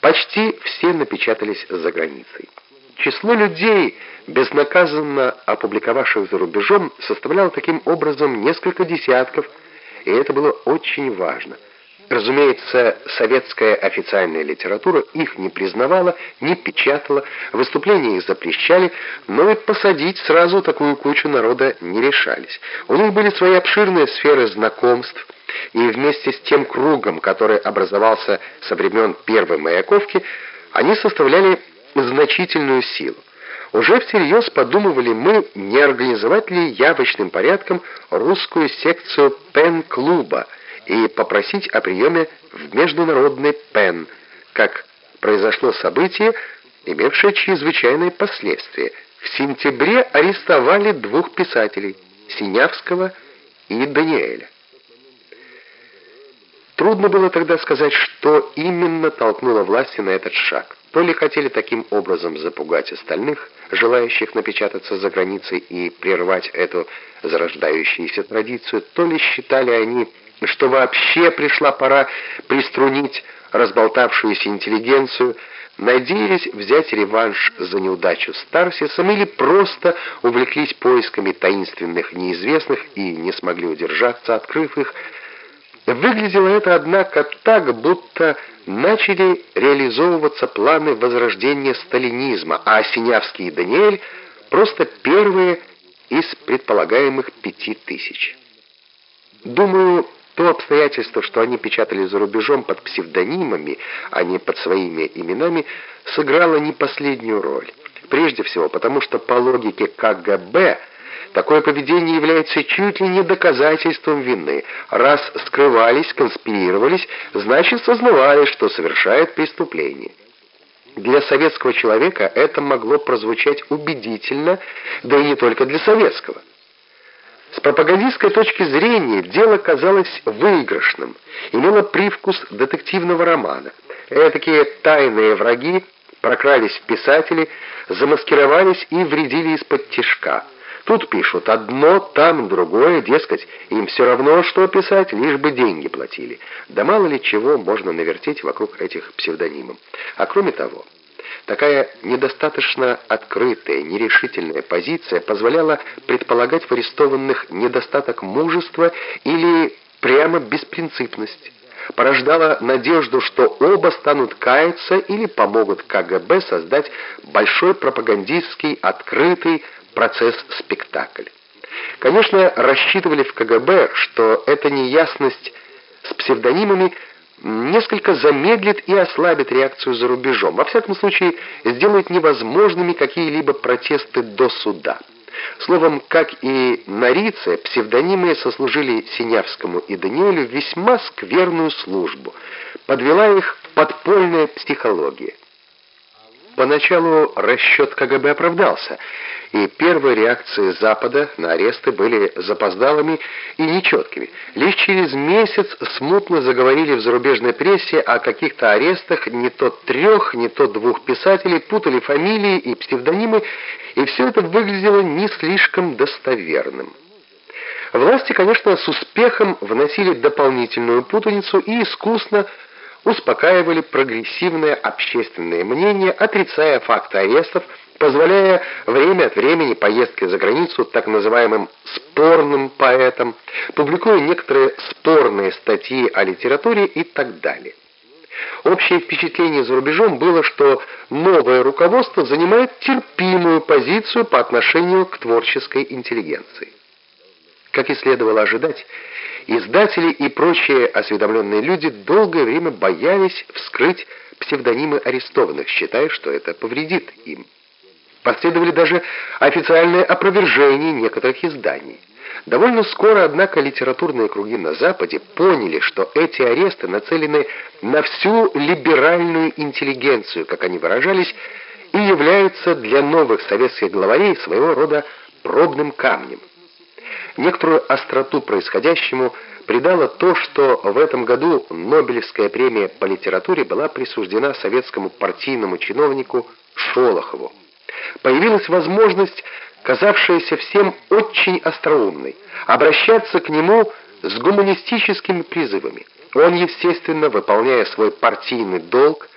почти все напечатались за границей. Число людей, безнаказанно опубликовавших за рубежом, составляло таким образом несколько десятков, и это было очень важно – Разумеется, советская официальная литература их не признавала, не печатала, выступления их запрещали, но и посадить сразу такую кучу народа не решались. У них были свои обширные сферы знакомств, и вместе с тем кругом, который образовался со времен первой Маяковки, они составляли значительную силу. Уже всерьез подумывали мы, не организовать ли явочным порядком русскую секцию пен-клуба, и попросить о приеме в международный ПЕН, как произошло событие, имевшее чрезвычайные последствия. В сентябре арестовали двух писателей, Синявского и Даниэля. Трудно было тогда сказать, что именно толкнуло власти на этот шаг. То ли хотели таким образом запугать остальных, желающих напечататься за границей и прервать эту зарождающуюся традицию, то ли считали они что вообще пришла пора приструнить разболтавшуюся интеллигенцию, надеялись взять реванш за неудачу с Тарсисом или просто увлеклись поисками таинственных неизвестных и не смогли удержаться, открыв их. Выглядело это, однако, так, будто начали реализовываться планы возрождения сталинизма, а Синявский и Даниэль просто первые из предполагаемых пяти тысяч. Думаю, то обстоятельство, что они печатали за рубежом под псевдонимами, а не под своими именами, сыграло не последнюю роль. Прежде всего, потому что по логике КГБ такое поведение является чуть ли не доказательством вины. Раз скрывались, конспирировались, значит сознавали, что совершают преступление. Для советского человека это могло прозвучать убедительно, да и не только для советского. С пропагандистской точки зрения дело казалось выигрышным, имело привкус детективного романа. Этакие тайные враги прокрались в писатели, замаскировались и вредили из-под тишка. Тут пишут одно, там другое, дескать, им все равно, что писать, лишь бы деньги платили. Да мало ли чего можно навертеть вокруг этих псевдонимов. А кроме того... Такая недостаточно открытая, нерешительная позиция позволяла предполагать в арестованных недостаток мужества или прямо беспринципность. Порождала надежду, что оба станут каяться или помогут КГБ создать большой пропагандистский, открытый процесс-спектакль. Конечно, рассчитывали в КГБ, что эта неясность с псевдонимами – несколько замедлит и ослабит реакцию за рубежом. Во всяком случае, сделает невозможными какие-либо протесты до суда. Словом, как и на Рице, псевдонимы сослужили Синявскому и Даниэлю весьма скверную службу. Подвела их подпольная психология. Поначалу расчет КГБ оправдался, и первые реакции Запада на аресты были запоздалыми и нечеткими. Лишь через месяц смутно заговорили в зарубежной прессе о каких-то арестах не то трех, не то двух писателей, путали фамилии и псевдонимы, и все это выглядело не слишком достоверным. Власти, конечно, с успехом вносили дополнительную путаницу и искусно успокаивали прогрессивное общественное мнение, отрицая факты арестов, позволяя время от времени поездки за границу так называемым «спорным поэтам», публикуя некоторые спорные статьи о литературе и так далее. Общее впечатление за рубежом было, что новое руководство занимает терпимую позицию по отношению к творческой интеллигенции. Как и следовало ожидать, издатели и прочие осведомленные люди долгое время боялись вскрыть псевдонимы арестованных, считая, что это повредит им. Последовали даже официальные опровержения некоторых изданий. Довольно скоро, однако, литературные круги на Западе поняли, что эти аресты нацелены на всю либеральную интеллигенцию, как они выражались, и являются для новых советских главарей своего рода пробным камнем. Некоторую остроту происходящему придало то, что в этом году Нобелевская премия по литературе была присуждена советскому партийному чиновнику Шолохову. Появилась возможность, казавшаяся всем очень остроумной, обращаться к нему с гуманистическими призывами. Он, естественно, выполняя свой партийный долг,